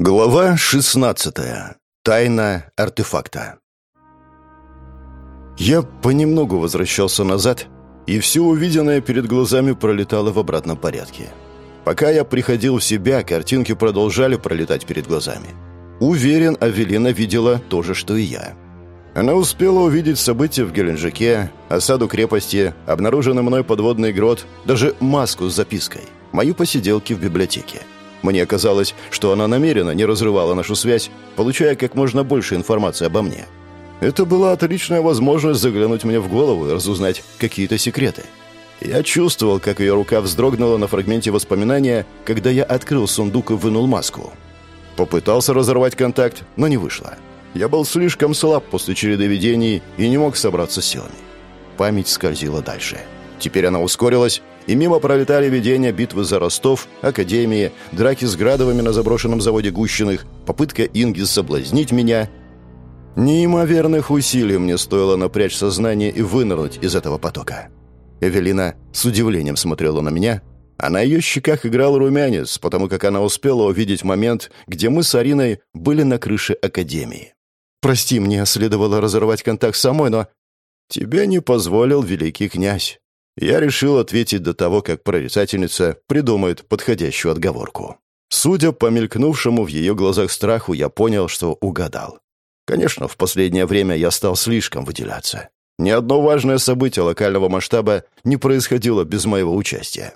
Глава 16. Тайна артефакта. Я понемногу возвращался назад, и все увиденное перед глазами пролетало в обратном порядке. Пока я приходил в себя, картинки продолжали пролетать перед глазами. Уверен, Авелина видела то же, что и я. Она успела увидеть события в Геленджике, осаду крепости, обнаруженный мной подводный грот, даже маску с запиской, мои посиделки в библиотеке. Мне казалось, что она намеренно не разрывала нашу связь, получая как можно больше информации обо мне. Это была отличная возможность заглянуть мне в голову и разузнать какие-то секреты. Я чувствовал, как ее рука вздрогнула на фрагменте воспоминания, когда я открыл сундук и вынул маску. Попытался разорвать контакт, но не вышло. Я был слишком слаб после череды видений и не мог собраться силами. Память скользила дальше. Теперь она ускорилась, и мимо пролетали видения битвы за Ростов, Академии, драки с Градовыми на заброшенном заводе Гущиных, попытка Инги соблазнить меня. Неимоверных усилий мне стоило напрячь сознание и вынырнуть из этого потока. Эвелина с удивлением смотрела на меня, а на ее щеках играл румянец, потому как она успела увидеть момент, где мы с Ариной были на крыше Академии. «Прости, мне следовало разорвать контакт самой, но...» «Тебя не позволил великий князь», я решил ответить до того, как прорицательница придумает подходящую отговорку. Судя по мелькнувшему в ее глазах страху, я понял, что угадал. Конечно, в последнее время я стал слишком выделяться. Ни одно важное событие локального масштаба не происходило без моего участия.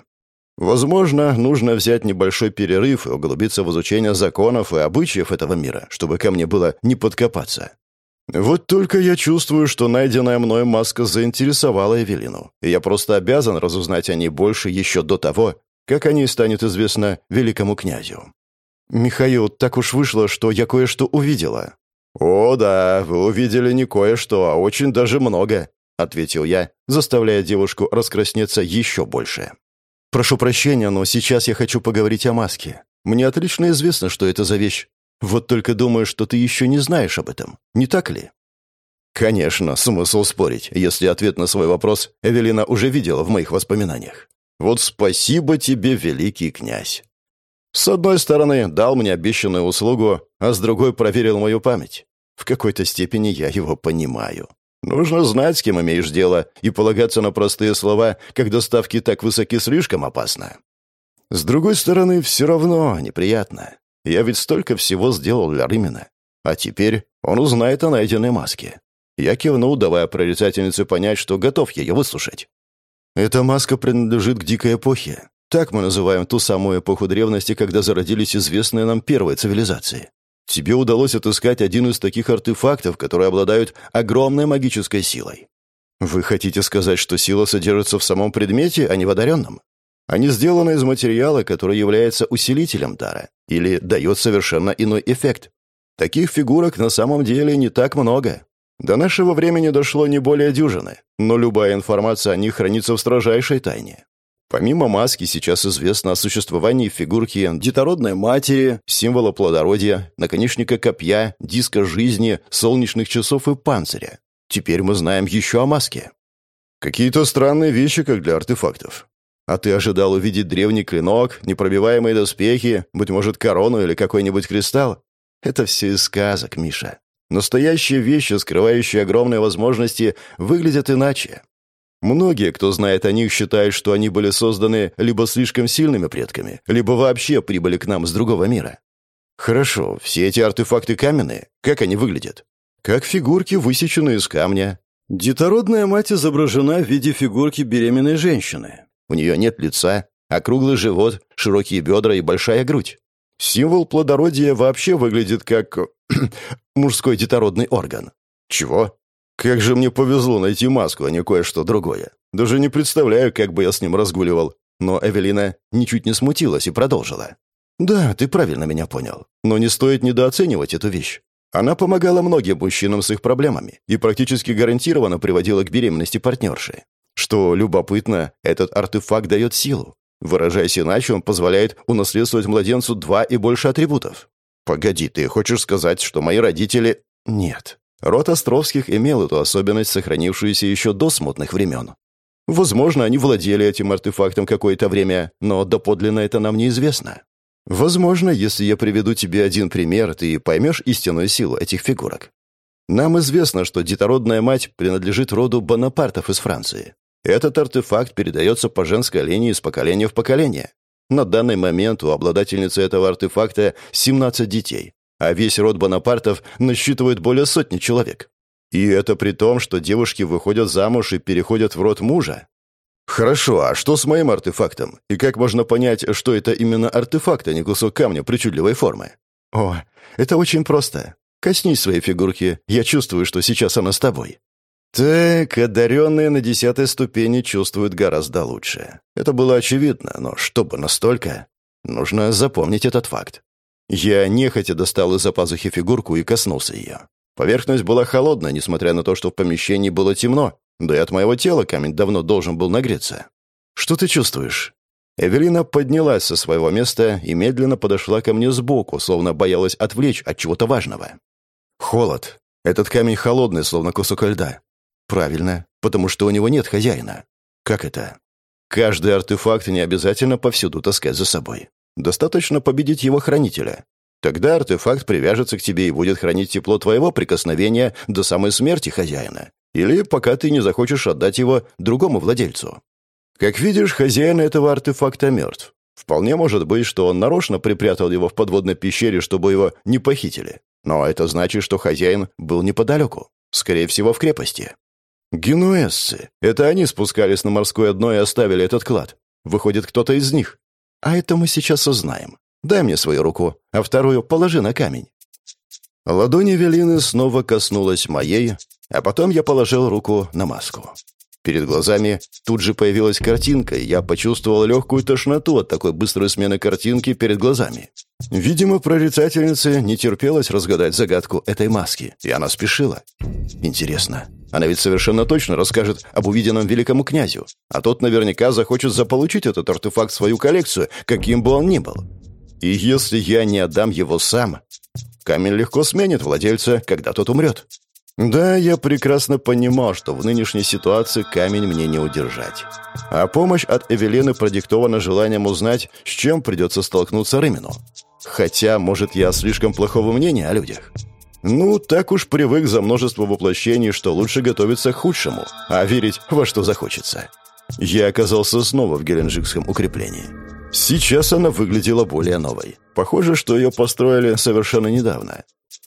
Возможно, нужно взять небольшой перерыв и углубиться в изучение законов и обычаев этого мира, чтобы ко мне было не подкопаться. Вот только я чувствую, что найденная мной маска заинтересовала Эвелину, и я просто обязан разузнать о ней больше еще до того, как о ней станет известно великому князю. «Михаил, так уж вышло, что я кое-что увидела». «О, да, вы увидели не кое-что, а очень даже много», — ответил я, заставляя девушку раскраснеться еще больше. «Прошу прощения, но сейчас я хочу поговорить о маске. Мне отлично известно, что это за вещь, вот только думаю, что ты еще не знаешь об этом. Не так ли?» «Конечно, смысл спорить, если ответ на свой вопрос Эвелина уже видела в моих воспоминаниях. Вот спасибо тебе, великий князь. С одной стороны, дал мне обещанную услугу, а с другой проверил мою память. В какой-то степени я его понимаю. Нужно знать, с кем имеешь дело, и полагаться на простые слова, когда ставки так высоки, слишком опасно. С другой стороны, все равно неприятно. Я ведь столько всего сделал для Рымина. А теперь он узнает о найденной маске. Я кивнул, давая прорицательнице понять, что готов ее выслушать. Эта маска принадлежит к дикой эпохе. Так мы называем ту самую эпоху древности, когда зародились известные нам первые цивилизации. Тебе удалось отыскать один из таких артефактов, которые обладают огромной магической силой. Вы хотите сказать, что сила содержится в самом предмете, а не в одаренном? Они сделаны из материала, который является усилителем дара или дает совершенно иной эффект. Таких фигурок на самом деле не так много. До нашего времени дошло не более дюжины, но любая информация о них хранится в строжайшей тайне. Помимо маски, сейчас известно о существовании фигурки детородной матери, символа плодородия, наконечника копья, диска жизни, солнечных часов и панциря. Теперь мы знаем еще о маске. Какие-то странные вещи, как для артефактов. А ты ожидал увидеть древний клинок, непробиваемые доспехи, быть может, корону или какой-нибудь кристалл? Это все из сказок, Миша. Настоящие вещи, скрывающие огромные возможности, выглядят иначе. Многие, кто знает о них, считают, что они были созданы либо слишком сильными предками, либо вообще прибыли к нам с другого мира. Хорошо, все эти артефакты каменные. Как они выглядят? Как фигурки, высеченные из камня. Детородная мать изображена в виде фигурки беременной женщины. У нее нет лица, округлый живот, широкие бедра и большая грудь. Символ плодородия вообще выглядит как мужской детородный орган. Чего? Как же мне повезло найти маску, а не кое-что другое. Даже не представляю, как бы я с ним разгуливал. Но Эвелина ничуть не смутилась и продолжила. «Да, ты правильно меня понял. Но не стоит недооценивать эту вещь. Она помогала многим мужчинам с их проблемами и практически гарантированно приводила к беременности партнерши. Что любопытно, этот артефакт дает силу. Выражаясь иначе, он позволяет унаследовать младенцу два и больше атрибутов. Погоди, ты хочешь сказать, что мои родители... Нет. Род Островских имел эту особенность, сохранившуюся еще до смутных времен. Возможно, они владели этим артефактом какое-то время, но доподлинно это нам неизвестно. Возможно, если я приведу тебе один пример, ты поймешь истинную силу этих фигурок. Нам известно, что детородная мать принадлежит роду Бонапартов из Франции. Этот артефакт передается по женской линии из поколения в поколение. На данный момент у обладательницы этого артефакта 17 детей, а весь род Бонапартов насчитывает более сотни человек. И это при том, что девушки выходят замуж и переходят в род мужа. Хорошо, а что с моим артефактом? И как можно понять, что это именно артефакт, а не кусок камня причудливой формы? О, это очень просто. Коснись своей фигурки, я чувствую, что сейчас она с тобой. Так, одаренные на десятой ступени чувствуют гораздо лучше. Это было очевидно, но чтобы настолько... Нужно запомнить этот факт. Я нехотя достал из-за пазухи фигурку и коснулся ее. Поверхность была холодная, несмотря на то, что в помещении было темно, да и от моего тела камень давно должен был нагреться. «Что ты чувствуешь?» Эвелина поднялась со своего места и медленно подошла ко мне сбоку, словно боялась отвлечь от чего-то важного. «Холод. Этот камень холодный, словно кусок льда. Правильно, потому что у него нет хозяина. Как это? Каждый артефакт не обязательно повсюду таскать за собой. Достаточно победить его хранителя. Тогда артефакт привяжется к тебе и будет хранить тепло твоего прикосновения до самой смерти хозяина. Или пока ты не захочешь отдать его другому владельцу. Как видишь, хозяин этого артефакта мертв. Вполне может быть, что он нарочно припрятал его в подводной пещере, чтобы его не похитили. Но это значит, что хозяин был неподалеку. Скорее всего, в крепости. Генуэзцы. Это они спускались на морское дно и оставили этот клад. Выходит, кто-то из них. А это мы сейчас узнаем. Дай мне свою руку, а вторую положи на камень. Ладонь Велины снова коснулась моей, а потом я положил руку на маску. Перед глазами тут же появилась картинка, и я почувствовал легкую тошноту от такой быстрой смены картинки перед глазами. Видимо, прорицательнице не терпелось разгадать загадку этой маски, и она спешила. Интересно, она ведь совершенно точно расскажет об увиденном великому князю, а тот наверняка захочет заполучить этот артефакт в свою коллекцию, каким бы он ни был. И если я не отдам его сам, камень легко сменит владельца, когда тот умрет. Да, я прекрасно понимал, что в нынешней ситуации камень мне не удержать. А помощь от Эвелины продиктована желанием узнать, с чем придется столкнуться Рымину. Хотя, может, я слишком плохого мнения о людях. Ну, так уж привык за множество воплощений, что лучше готовиться к худшему, а верить во что захочется. Я оказался снова в геленджикском укреплении. Сейчас она выглядела более новой. Похоже, что ее построили совершенно недавно.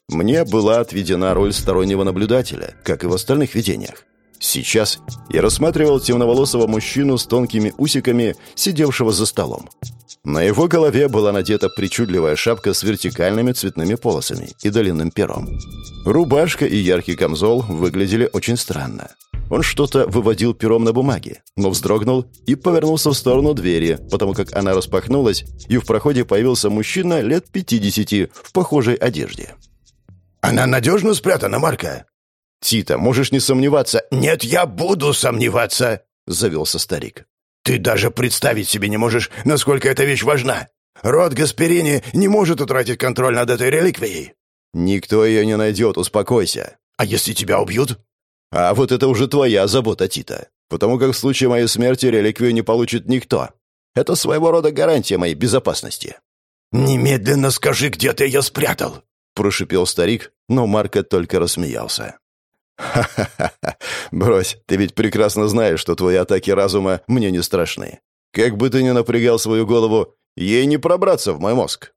Мне была отведена роль стороннего наблюдателя, как и в остальных видениях. Сейчас я рассматривал темноволосого мужчину с тонкими усиками, сидевшего за столом. На его голове была надета причудливая шапка с вертикальными цветными полосами и длинным пером. Рубашка и яркий камзол выглядели очень странно. Он что-то выводил пером на бумаге, но вздрогнул и повернулся в сторону двери, потому как она распахнулась, и в проходе появился мужчина лет 50 в похожей одежде. «Она надежно спрятана, Марка?» «Тита, можешь не сомневаться». «Нет, я буду сомневаться», — завелся старик. «Ты даже представить себе не можешь, насколько эта вещь важна. Род Гасперини не может утратить контроль над этой реликвией». «Никто ее не найдет, успокойся». «А если тебя убьют?» «А вот это уже твоя забота, Тита. Потому как в случае моей смерти реликвию не получит никто. Это своего рода гарантия моей безопасности». «Немедленно скажи, где ты ее спрятал», — прошипел старик, но Марко только рассмеялся. «Ха-ха-ха! Брось, ты ведь прекрасно знаешь, что твои атаки разума мне не страшны. Как бы ты ни напрягал свою голову, ей не пробраться в мой мозг».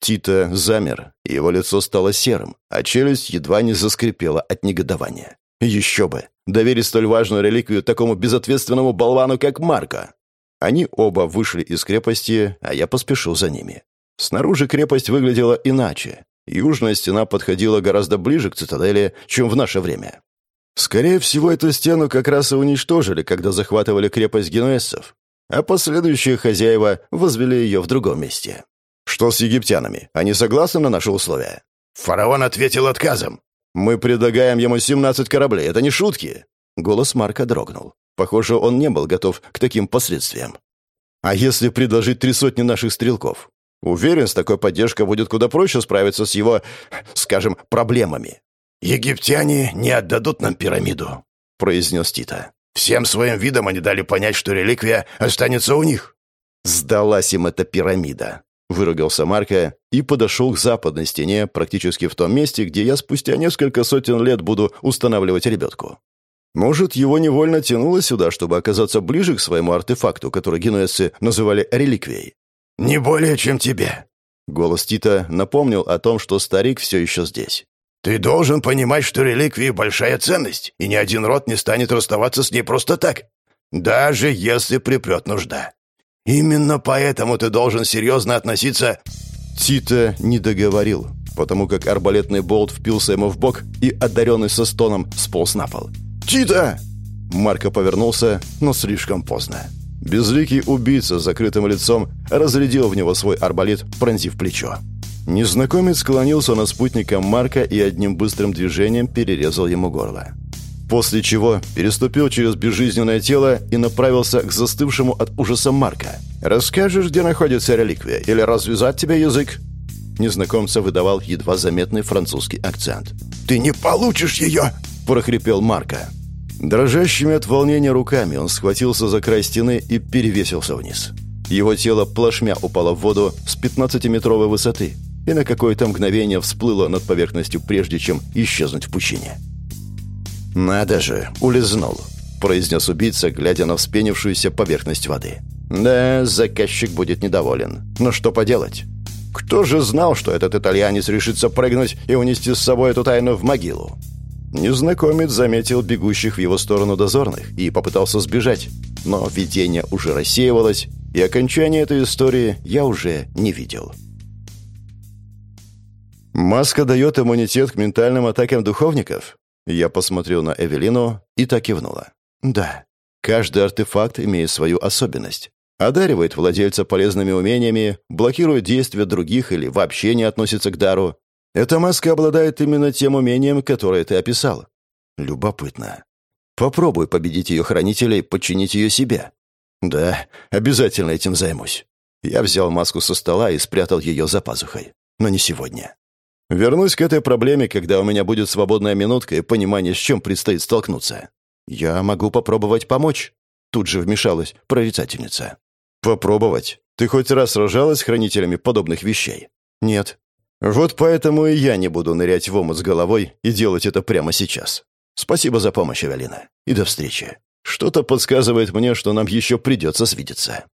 Тита замер, его лицо стало серым, а челюсть едва не заскрипела от негодования. Еще бы! Доверить столь важную реликвию такому безответственному болвану, как Марко. Они оба вышли из крепости, а я поспешил за ними. Снаружи крепость выглядела иначе. Южная стена подходила гораздо ближе к цитадели, чем в наше время. Скорее всего, эту стену как раз и уничтожили, когда захватывали крепость генуэзцев, а последующие хозяева возвели ее в другом месте. Что с египтянами? Они согласны на наши условия? Фараон ответил отказом. Мы предлагаем ему 17 кораблей, это не шутки. Голос Марка дрогнул. Похоже, он не был готов к таким последствиям. А если предложить три сотни наших стрелков? Уверен, с такой поддержкой будет куда проще справиться с его, скажем, проблемами. «Египтяне не отдадут нам пирамиду», — произнес Тита. «Всем своим видом они дали понять, что реликвия останется у них». Сдалась им эта пирамида. — выругался Марка и подошел к западной стене, практически в том месте, где я спустя несколько сотен лет буду устанавливать ребятку. Может, его невольно тянуло сюда, чтобы оказаться ближе к своему артефакту, который генуэзцы называли реликвией. «Не более, чем тебе». Голос Тита напомнил о том, что старик все еще здесь. «Ты должен понимать, что реликвии — большая ценность, и ни один род не станет расставаться с ней просто так, даже если припрет нужда. Именно поэтому ты должен серьезно относиться...» Тита не договорил, потому как арбалетный болт впился ему в бок и, одаренный со стоном, сполз на пол. «Тита!» Марко повернулся, но слишком поздно. Безликий убийца с закрытым лицом разрядил в него свой арбалет, пронзив плечо. Незнакомец склонился над спутником Марка и одним быстрым движением перерезал ему горло. После чего переступил через безжизненное тело и направился к застывшему от ужаса Марка. «Расскажешь, где находится реликвия, или развязать тебе язык?» Незнакомца выдавал едва заметный французский акцент. «Ты не получишь ее!» – прохрипел Марка. Дрожащими от волнения руками он схватился за край стены и перевесился вниз. Его тело плашмя упало в воду с 15-метровой высоты и на какое-то мгновение всплыло над поверхностью, прежде чем исчезнуть в пучине. «Надо же, улизнул», — произнес убийца, глядя на вспенившуюся поверхность воды. «Да, заказчик будет недоволен. Но что поделать? Кто же знал, что этот итальянец решится прыгнуть и унести с собой эту тайну в могилу?» Незнакомец заметил бегущих в его сторону дозорных и попытался сбежать, но видение уже рассеивалось, и окончание этой истории я уже не видел. Маска дает иммунитет к ментальным атакам духовников? Я посмотрел на Эвелину и так кивнула. Да, каждый артефакт имеет свою особенность. Одаривает владельца полезными умениями, блокирует действия других или вообще не относится к дару, эта маска обладает именно тем умением, которое ты описал. Любопытно. Попробуй победить ее хранителей, подчинить ее себе. Да, обязательно этим займусь. Я взял маску со стола и спрятал ее за пазухой. Но не сегодня. Вернусь к этой проблеме, когда у меня будет свободная минутка и понимание, с чем предстоит столкнуться. Я могу попробовать помочь. Тут же вмешалась прорицательница. Попробовать? Ты хоть раз сражалась с хранителями подобных вещей? Нет. Вот поэтому и я не буду нырять в омут с головой и делать это прямо сейчас. Спасибо за помощь, Эвелина. И до встречи. Что-то подсказывает мне, что нам еще придется свидеться.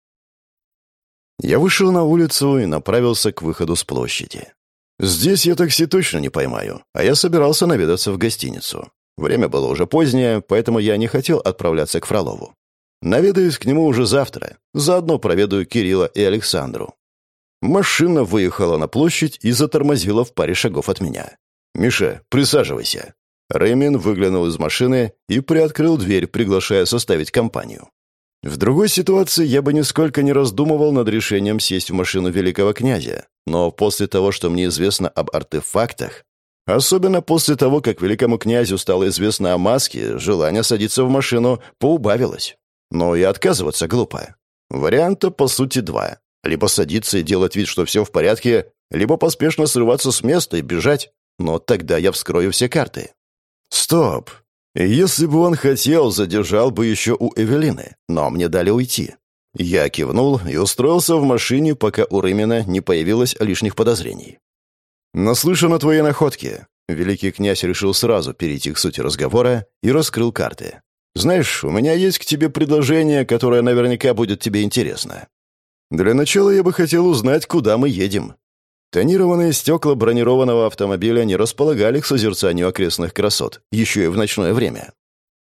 Я вышел на улицу и направился к выходу с площади. Здесь я такси точно не поймаю, а я собирался наведаться в гостиницу. Время было уже позднее, поэтому я не хотел отправляться к Фролову. Наведаюсь к нему уже завтра. Заодно проведу Кирилла и Александру. Машина выехала на площадь и затормозила в паре шагов от меня. «Миша, присаживайся». Реймин выглянул из машины и приоткрыл дверь, приглашая составить компанию. В другой ситуации я бы нисколько не раздумывал над решением сесть в машину великого князя, но после того, что мне известно об артефактах, особенно после того, как великому князю стало известно о маске, желание садиться в машину поубавилось. Но и отказываться глупо. Варианта, по сути, два. Либо садиться и делать вид, что все в порядке, либо поспешно срываться с места и бежать. Но тогда я вскрою все карты. Стоп. Если бы он хотел, задержал бы еще у Эвелины, но мне дали уйти. Я кивнул и устроился в машине, пока у Рымина не появилось лишних подозрений. «Наслышан о твоей находке». Великий князь решил сразу перейти к сути разговора и раскрыл карты. «Знаешь, у меня есть к тебе предложение, которое наверняка будет тебе интересно. Для начала я бы хотел узнать, куда мы едем. Тонированные стекла бронированного автомобиля не располагали к созерцанию окрестных красот, еще и в ночное время.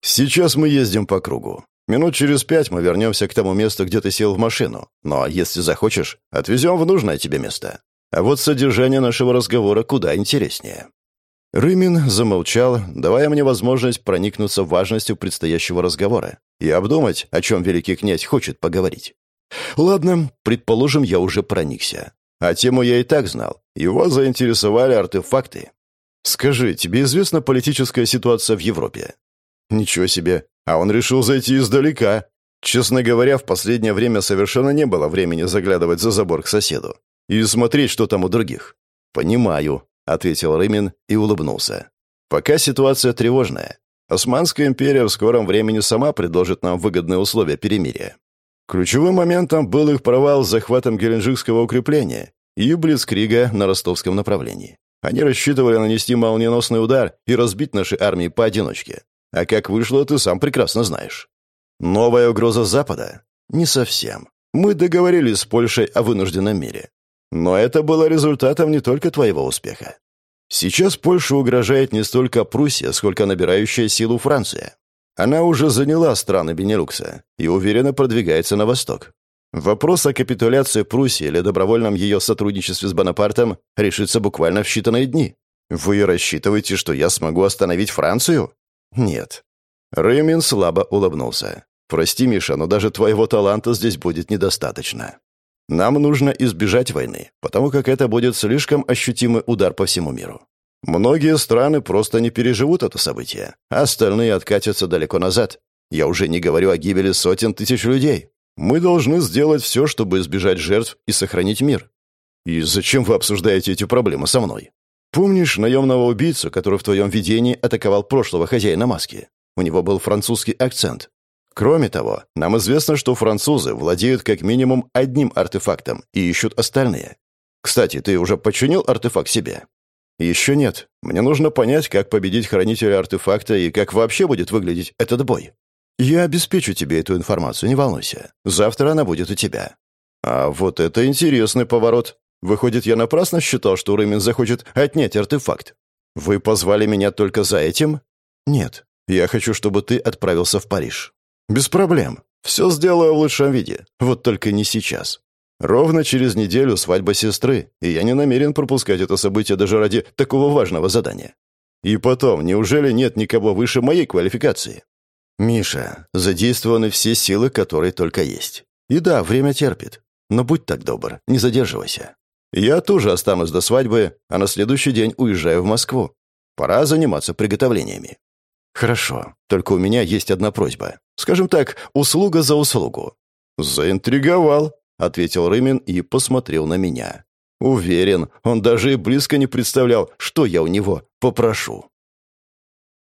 Сейчас мы ездим по кругу. Минут через пять мы вернемся к тому месту, где ты сел в машину. Но если захочешь, отвезем в нужное тебе место. А вот содержание нашего разговора куда интереснее. Рымин замолчал, давая мне возможность проникнуться важностью предстоящего разговора и обдумать, о чем великий князь хочет поговорить. Ладно, предположим, я уже проникся. А тему я и так знал. Его заинтересовали артефакты. Скажи, тебе известна политическая ситуация в Европе? Ничего себе. А он решил зайти издалека. Честно говоря, в последнее время совершенно не было времени заглядывать за забор к соседу и смотреть, что там у других. «Понимаю», — ответил Рымин и улыбнулся. «Пока ситуация тревожная. Османская империя в скором времени сама предложит нам выгодные условия перемирия. Ключевым моментом был их провал с захватом Геленджикского укрепления и Блицкрига на ростовском направлении. Они рассчитывали нанести молниеносный удар и разбить наши армии поодиночке. А как вышло, ты сам прекрасно знаешь. Новая угроза Запада? Не совсем. Мы договорились с Польшей о вынужденном мире. Но это было результатом не только твоего успеха. Сейчас Польша угрожает не столько Пруссия, сколько набирающая силу Франция. Она уже заняла страны Бенелюкса и уверенно продвигается на восток. Вопрос о капитуляции Пруссии или добровольном ее сотрудничестве с Бонапартом решится буквально в считанные дни. Вы рассчитываете, что я смогу остановить Францию? Нет. Рымин слабо улыбнулся. Прости, Миша, но даже твоего таланта здесь будет недостаточно. Нам нужно избежать войны, потому как это будет слишком ощутимый удар по всему миру. Многие страны просто не переживут это событие, а остальные откатятся далеко назад. Я уже не говорю о гибели сотен тысяч людей. Мы должны сделать все, чтобы избежать жертв и сохранить мир. И зачем вы обсуждаете эти проблемы со мной? Помнишь наемного убийцу, который в твоем видении атаковал прошлого хозяина маски? У него был французский акцент. Кроме того, нам известно, что французы владеют как минимум одним артефактом и ищут остальные. Кстати, ты уже починил артефакт себе? Еще нет. Мне нужно понять, как победить хранителя артефакта и как вообще будет выглядеть этот бой. Я обеспечу тебе эту информацию, не волнуйся. Завтра она будет у тебя. А вот это интересный поворот. Выходит, я напрасно считал, что Рымин захочет отнять артефакт. Вы позвали меня только за этим? Нет. Я хочу, чтобы ты отправился в Париж. «Без проблем. Все сделаю в лучшем виде. Вот только не сейчас. Ровно через неделю свадьба сестры, и я не намерен пропускать это событие даже ради такого важного задания. И потом, неужели нет никого выше моей квалификации? Миша, задействованы все силы, которые только есть. И да, время терпит. Но будь так добр, не задерживайся. Я тоже останусь до свадьбы, а на следующий день уезжаю в Москву. Пора заниматься приготовлениями. «Хорошо. Только у меня есть одна просьба. Скажем так, услуга за услугу». «Заинтриговал», — ответил Рымин и посмотрел на меня. «Уверен, он даже и близко не представлял, что я у него попрошу».